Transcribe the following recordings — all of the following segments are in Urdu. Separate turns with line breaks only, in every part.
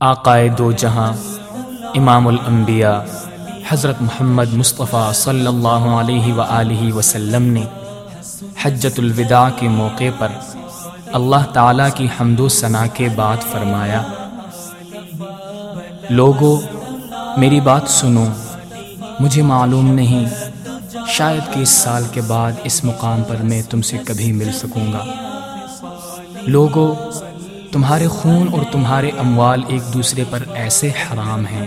آقائے دو جہاں، امام الانبیاء حضرت محمد مصطفیٰ صلی اللہ علیہ وآلہ وسلم نے حجت الوداع کے موقع پر اللہ تعالیٰ کی حمد و ثناء کے بعد فرمایا، لوگو، میری بات سنو، مجھے معلوم نہیں شاید کہ اس سال کے بعد اس مقام پر میں تم سے کبھی مل سکوں گا۔ لوگو تمہارے خون اور تمہارے اموال ایک دوسرے پر ایسے حرام ہیں،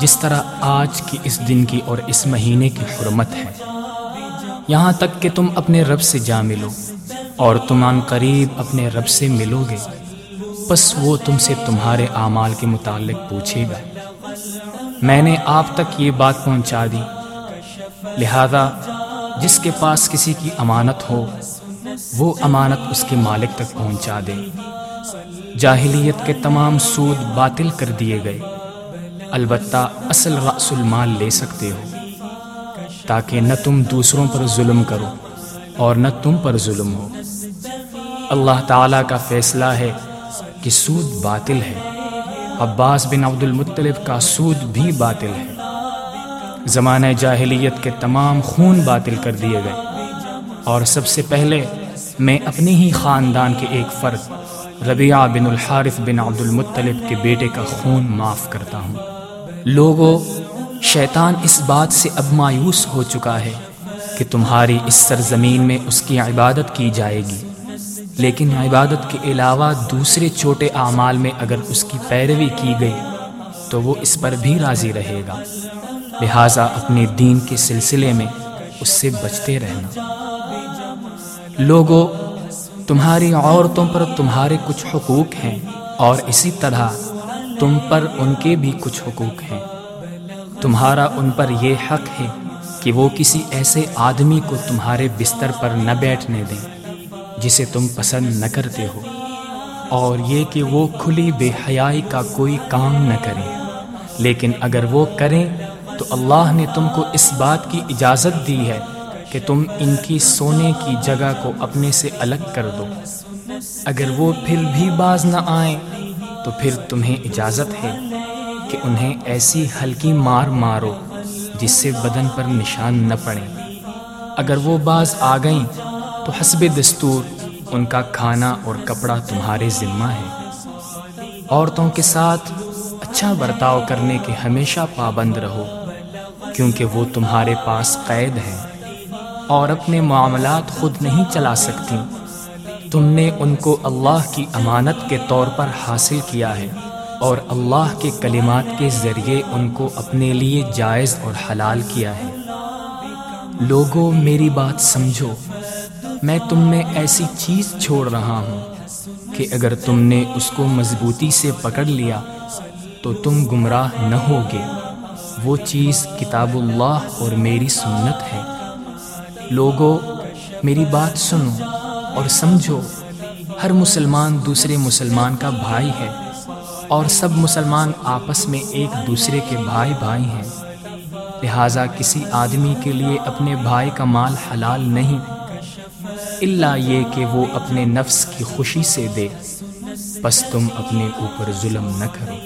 جس طرح آج کی اس دن کی اور اس مہینے کی حرمت ہے۔ یہاں تک کہ تم اپنے رب سے جا ملو اور تم ان قریب اپنے رب سے ملو گے۔ بس وہ تم سے تمہارے اعمال کے متعلق پوچھے گا۔ میں نے آپ تک یہ بات پہنچا دی۔ لہذا، جس کے پاس کسی کی امانت ہو، وہ امانت اس کے مالک تک پہنچا دے۔ جاہلیت کے تمام سود باطل کر دیے گئے۔ البتہ اصل رأس المال لے سکتے ہو۔ تاکہ نہ تم دوسروں پر ظلم کرو اور نہ تم پر ظلم ہو۔ اللہ تعالیٰ کا فیصلہ ہے کہ سود باطل ہے۔ عباس بن عبد المطلب کا سود بھی باطل ہے۔ زمانہ جاہلیت کے تمام خون باطل کر دیے گئے۔ اور سب سے پہلے میں اپنے ہی خاندان کے ایک فرد، ربیعہ بن الحارف بن عبد المطلب کے بیٹے کا خون معاف کرتا ہوں۔ لوگوں شیطان اس بات سے اب مایوس ہو چکا ہے کہ تمہاری اس سرزمین میں اس کی عبادت کی جائے گی۔ لیکن عبادت کے علاوہ دوسرے چھوٹے اعمال میں اگر اس کی پیروی کی گئی، تو وہ اس پر بھی راضی رہے گا۔ لہٰذا اپنے دین کے سلسلے میں اس سے بچتے رہنا۔ لوگوں تمہاری عورتوں پر تمہارے کچھ حقوق ہیں اور اسی طرح تم پر ان کے بھی کچھ حقوق ہیں۔ تمہارا ان پر یہ حق ہے کہ وہ کسی ایسے آدمی کو تمہارے بستر پر نہ بیٹھنے دیں جسے تم پسند نہ کرتے ہو، اور یہ کہ وہ کھلی بے حیائی کا کوئی کام نہ کریں۔ لیکن اگر وہ کریں تو اللہ نے تم کو اس بات کی اجازت دی ہے کہ تم ان کی سونے کی جگہ کو اپنے سے الگ کر دو۔ اگر وہ پھر بھی باز نہ آئیں، تو پھر تمہیں اجازت ہے کہ انہیں ایسی ہلکی مار مارو جس سے بدن پر نشان نہ پڑے۔ اگر وہ باز آ گئیں، تو حسب دستور ان کا کھانا اور کپڑا تمہارے ذمہ ہے۔ عورتوں کے ساتھ اچھا برتاؤ کرنے کے ہمیشہ پابند رہو، کیونکہ وہ تمہارے پاس قید ہیں۔ اور اپنے معاملات خود نہیں چلا سکتی۔ تم نے ان کو اللہ کی امانت کے طور پر حاصل کیا ہے اور اللہ کے کلمات کے ذریعے ان کو اپنے لیے جائز اور حلال کیا ہے۔ لوگوں میری بات سمجھو۔ میں تم میں ایسی چیز چھوڑ رہا ہوں کہ اگر تم نے اس کو مضبوطی سے پکڑ لیا تو تم گمراہ نہ ہوگے۔ وہ چیز کتاب اللہ اور میری سنت ہے۔ لوگوں میری بات سنو اور سمجھو، ہر مسلمان دوسرے مسلمان کا بھائی ہے اور سب مسلمان آپس میں ایک دوسرے کے بھائی بھائی ہیں۔ لہٰذا کسی آدمی کے لیے اپنے بھائی کا مال حلال نہیں اللہ یہ کہ وہ اپنے نفس کی خوشی سے دے۔ بس تم اپنے اوپر ظلم نہ کرو۔